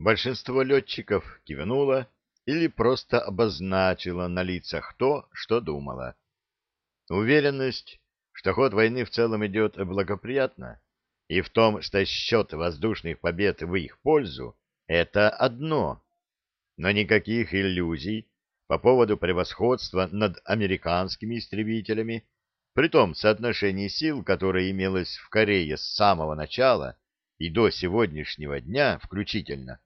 Большинство летчиков кивнуло или просто обозначило на лицах то, что думало. Уверенность, что ход войны в целом идет благоприятно, и в том, что счет воздушных побед в их пользу, это одно. Но никаких иллюзий по поводу превосходства над американскими истребителями, при том соотношении сил, которое имелось в Корее с самого начала и до сегодняшнего дня включительно,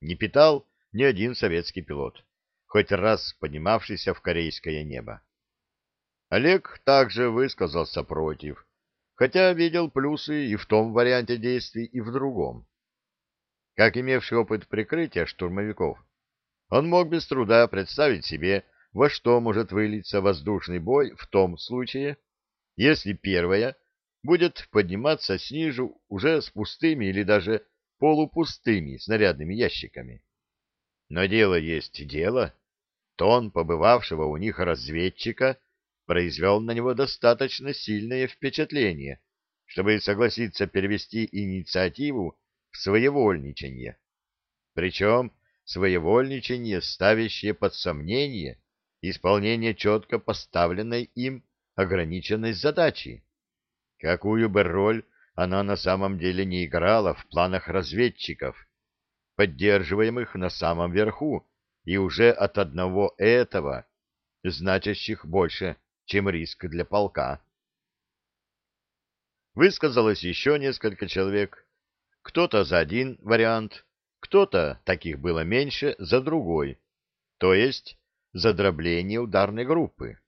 не питал ни один советский пилот, хоть раз поднимавшийся в корейское небо. Олег также высказался против, хотя видел плюсы и в том варианте действий, и в другом. Как имевший опыт прикрытия штурмовиков, он мог без труда представить себе, во что может вылиться воздушный бой в том случае, если первая будет подниматься снизу уже с пустыми или даже полупустыми снарядными ящиками. Но дело есть дело. Тон побывавшего у них разведчика произвел на него достаточно сильное впечатление, чтобы согласиться перевести инициативу в своевольничание. Причем своевольничание, ставящее под сомнение исполнение четко поставленной им ограниченной задачи. Какую бы роль она на самом деле не играла в планах разведчиков, поддерживаемых на самом верху, и уже от одного этого, значащих больше, чем риск для полка. Высказалось еще несколько человек, кто-то за один вариант, кто-то, таких было меньше, за другой, то есть за дробление ударной группы.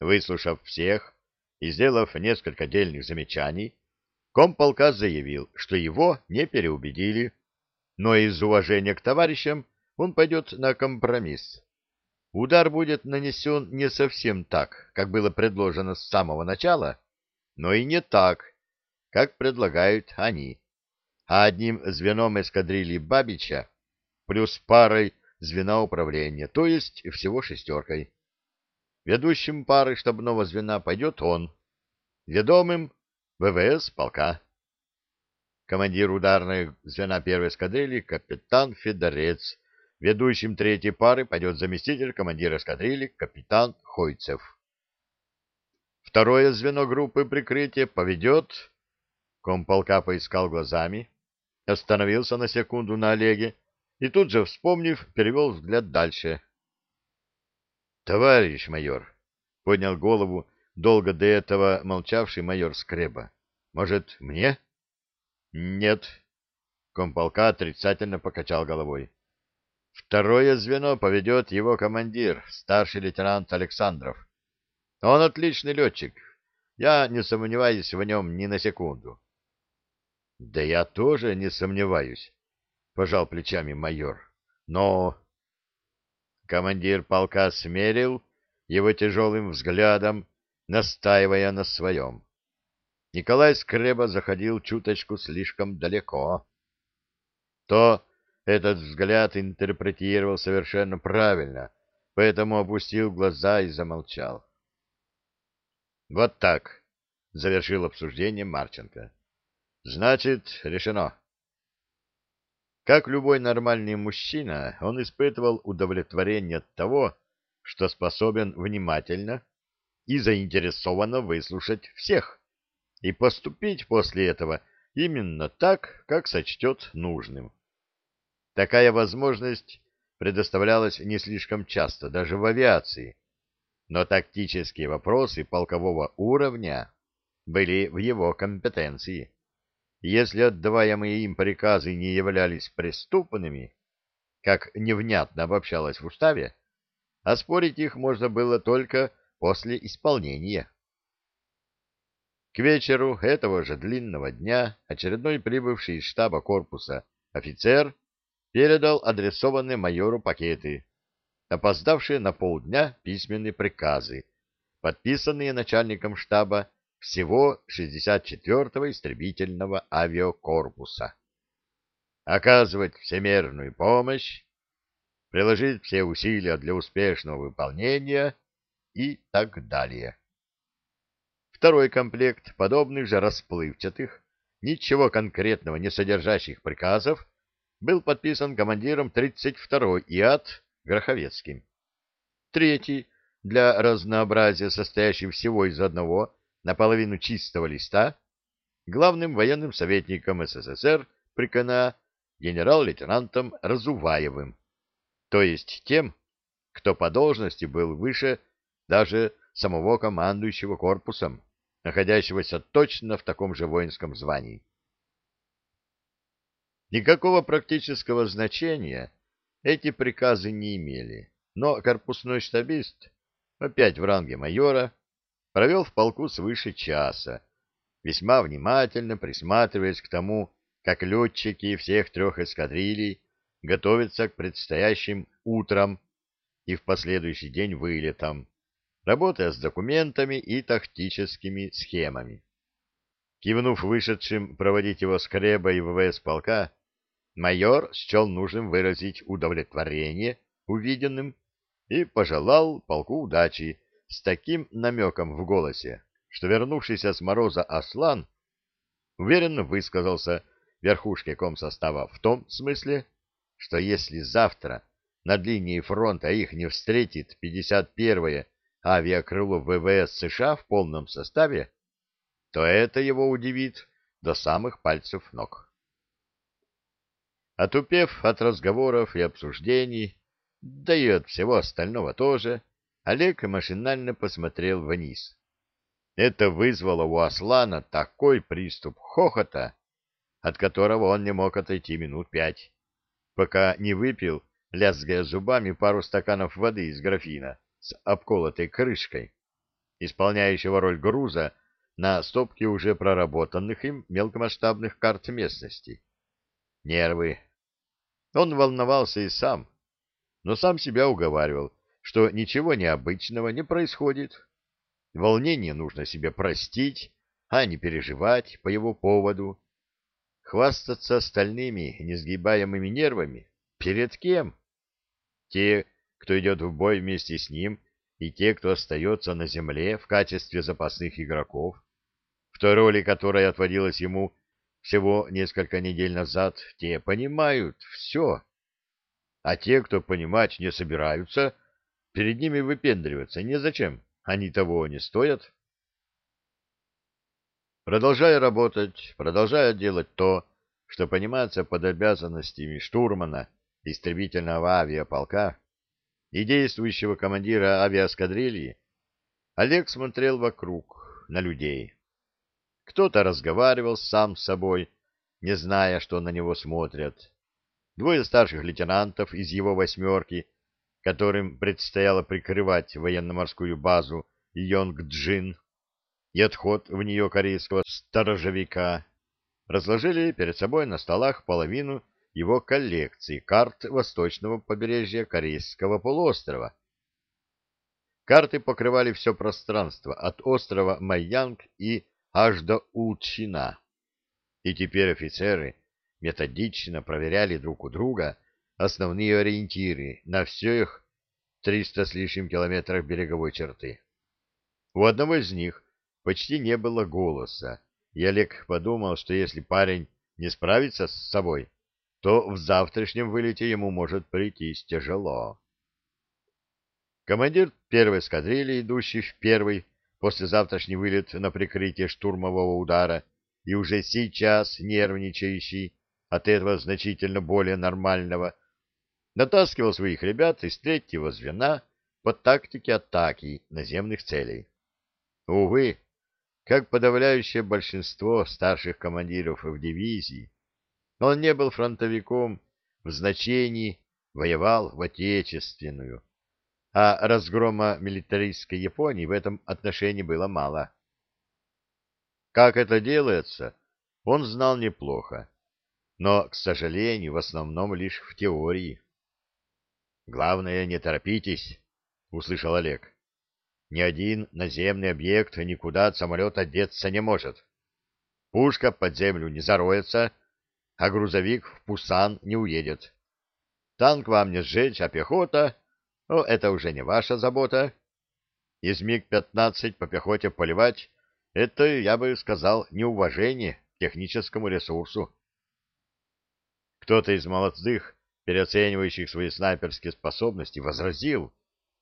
Выслушав всех и сделав несколько дельных замечаний, комполка заявил, что его не переубедили, но из уважения к товарищам он пойдет на компромисс. Удар будет нанесен не совсем так, как было предложено с самого начала, но и не так, как предлагают они, а одним звеном эскадрильи Бабича плюс парой звена управления, то есть всего шестеркой. Ведущим пары штабного звена пойдет он, ведомым — ВВС полка командир ударной звена первой эскадрильи капитан Федорец. Ведущим третьей пары пойдет заместитель командира эскадрильи капитан Хойцев. Второе звено группы прикрытия поведет... Комполка поискал глазами, остановился на секунду на Олеге и тут же, вспомнив, перевел взгляд дальше. — Товарищ майор, — поднял голову долго до этого молчавший майор Скреба, — может, мне? — нет. Комполка отрицательно покачал головой. Второе звено поведет его командир, старший лейтенант Александров. Он отличный летчик. Я не сомневаюсь в нем ни на секунду. — Да я тоже не сомневаюсь, — пожал плечами майор. — Но... Командир полка смерил его тяжелым взглядом, настаивая на своем. Николай Скреба заходил чуточку слишком далеко. То этот взгляд интерпретировал совершенно правильно, поэтому опустил глаза и замолчал. «Вот так», — завершил обсуждение Марченко. «Значит, решено». Как любой нормальный мужчина, он испытывал удовлетворение от того, что способен внимательно и заинтересованно выслушать всех и поступить после этого именно так, как сочтет нужным. Такая возможность предоставлялась не слишком часто, даже в авиации, но тактические вопросы полкового уровня были в его компетенции. Если отдаваемые им приказы не являлись преступными, как невнятно обобщалось в уставе, оспорить их можно было только после исполнения. К вечеру этого же длинного дня очередной прибывший из штаба корпуса офицер передал адресованные майору пакеты, опоздавшие на полдня письменные приказы, подписанные начальником штаба всего 64-го истребительного авиакорпуса. Оказывать всемерную помощь, приложить все усилия для успешного выполнения и так далее. Второй комплект подобных же расплывчатых, ничего конкретного не содержащих приказов был подписан командиром 32-й ИАТ Гроховецким. Третий, для разнообразия состоящий всего из одного, наполовину чистого листа, главным военным советником СССР при КНА генерал-лейтенантом Разуваевым, то есть тем, кто по должности был выше даже самого командующего корпусом, находящегося точно в таком же воинском звании. Никакого практического значения эти приказы не имели, но корпусной штабист, опять в ранге майора, провел в полку свыше часа, весьма внимательно присматриваясь к тому, как летчики всех трех эскадрилей готовятся к предстоящим утрам и в последующий день вылетам, работая с документами и тактическими схемами. Кивнув вышедшим проводить его скреба и ВВС полка, майор счел нужным выразить удовлетворение увиденным и пожелал полку удачи с таким намеком в голосе, что вернувшийся с мороза Аслан уверенно высказался верхушке комсостава в том смысле, что если завтра над линией фронта их не встретит 51-е авиакрыло ВВС США в полном составе, то это его удивит до самых пальцев ног. Отупев от разговоров и обсуждений, да и от всего остального тоже, Олег машинально посмотрел вниз. Это вызвало у Аслана такой приступ хохота, от которого он не мог отойти минут пять, пока не выпил, лязгая зубами, пару стаканов воды из графина с обколотой крышкой, исполняющего роль груза на стопке уже проработанных им мелкомасштабных карт местности. Нервы. Он волновался и сам, но сам себя уговаривал, что ничего необычного не происходит. Волнение нужно себе простить, а не переживать по его поводу Хвастаться остальными несгибаемыми нервами? Перед кем? Те, кто идет в бой вместе с ним, и те, кто остается на земле в качестве запасных игроков, в той роли которой отводилась ему всего несколько недель назад, те понимают все. А те, кто понимать не собираются, перед ними выпендриваться незачем, они того не стоят. Продолжая работать, продолжая делать то, что понимается под обязанностями штурмана истребительного авиаполка и действующего командира авиаскадрильи, Олег смотрел вокруг, на людей. Кто-то разговаривал сам с собой, не зная, что на него смотрят. Двое старших лейтенантов из его восьмерки, которым предстояло прикрывать военно-морскую базу Йонг-Джин, и отход в нее корейского сторожевика, разложили перед собой на столах половину его коллекции карт восточного побережья Корейского полуострова. Карты покрывали все пространство от острова Майянг и аж до Учина. И теперь офицеры методично проверяли друг у друга основные ориентиры на всех 300 с лишним километрах береговой черты. У одного из них почти не было голоса, и Олег подумал, что если парень не справится с собой, то в завтрашнем вылете ему может прийтись тяжело. Командир первой эскадрильи, идущий в первый после завтрашний вылет на прикрытие штурмового удара и уже сейчас нервничающий от этого значительно более нормального, натаскивал своих ребят из третьего звена по тактике атаки наземных целей. Увы, как подавляющее большинство старших командиров в дивизии, он не был фронтовиком в значении воевал в отечественную, а разгрома милитаристской Японии в этом отношении было мало. Как это делается, он знал неплохо, но, к сожалению, в основном лишь в теории. «Главное, не торопитесь», — услышал Олег. Ни один наземный объект никуда от самолета деться не может. Пушка под землю не зароется, а грузовик в Пусан не уедет. Танк вам не сжечь, а пехота... О, это уже не ваша забота. Из МиГ-15 по пехоте поливать — это, я бы сказал, неуважение к техническому ресурсу. Кто-то из молодых, переоценивающих свои снайперские способности, возразил,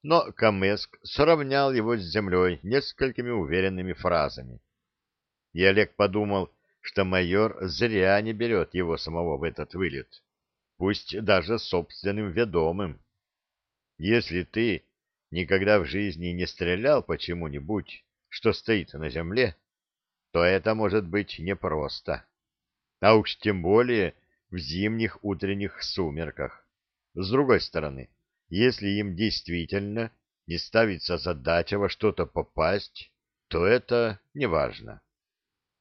но Камеск сравнял его с землей несколькими уверенными фразами. И Олег подумал, что майор зря не берет его самого в этот вылет, пусть даже собственным ведомым. Если ты никогда в жизни не стрелял по чему-нибудь, что стоит на земле, то это может быть непросто. А уж тем более в зимних утренних сумерках. С другой стороны, если им действительно не ставится задача во что-то попасть, то это неважно.